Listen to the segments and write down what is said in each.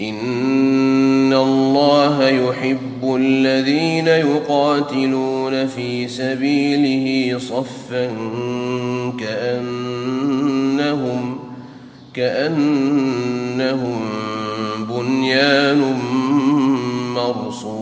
إن الله يحب الذين يقاتلون في سبيله صفا كأنهم كأنهم بنيان مرصوص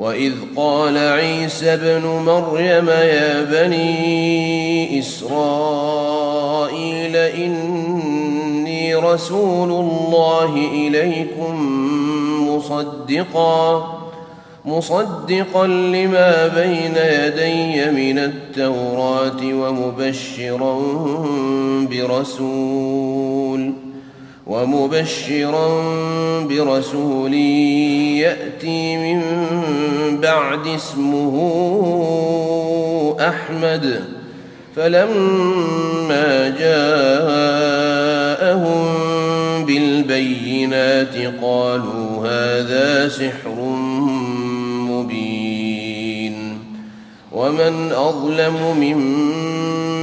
واذ قال عيسى ابن مريم يا بني اسرائيل اني رسول الله اليكم مصدقا مصدقا لما بين يدي من التوراه ومبشرا برسول ومبشرا برسول يأتي من بعد اسمه أحمد. فلما جاءهم بالبينات قالوا هذا سحر مبين. ومن أظلم ممن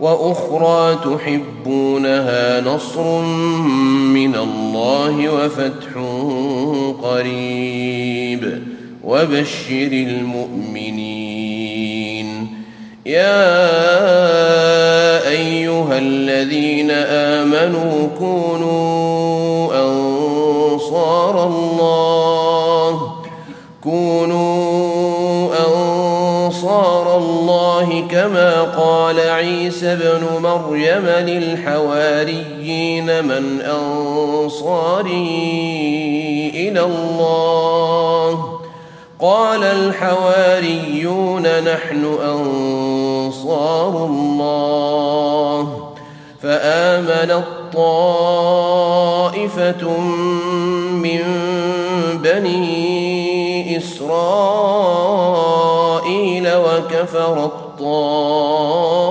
وأخرى تحبونها نصر من الله وفتح قريب. وبشر المؤمنين. يا أيها الذين آمنوا كونوا انصار الله كما قال عيسى ابن مريم للحواريين من أنصاري إلى الله. قال الحواريون نحن أنصار الله. فامنت طائفه وكفرت طائفه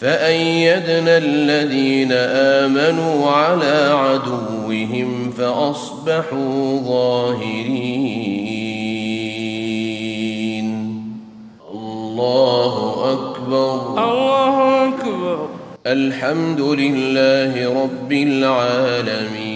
فأيدنا الذين آمنوا على عدوهم فأصبحوا ظاهرين. الله أكبر. الله أكبر. الحمد لله رب العالمين.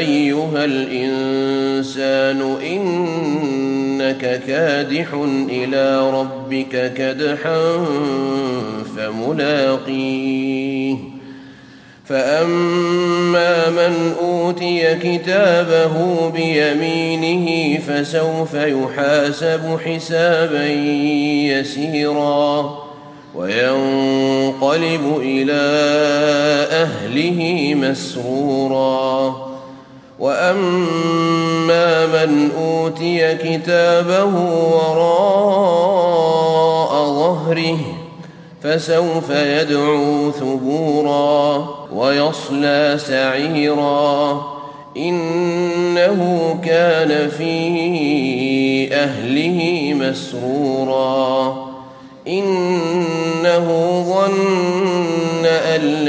أيها الإنسان إنك كادح إلى ربك كدحا فملاقيه. فأما من أوتي كتابه بيمينه فسوف يحاسب حسابا يسيرا وينقلب إلى أهله مسرورا. وأما من أوتي كتابه وراء ظهره فسوف يدعو ثبورا ويصلى سعيرا إنه كان في أهله مسرورا إنه ظن أن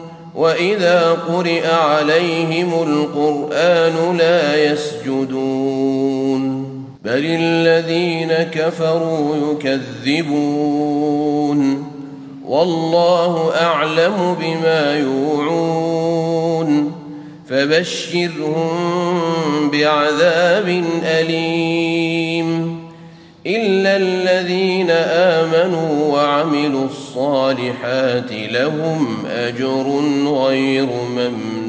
واذا قرئ عليهم القران لا يسجدون بل الذين كفروا يكذبون والله اعلم بما يوعون فبشرهم بعذاب اليم الا الذين امنوا وعملوا الصالحات لهم أجر غير ممنون.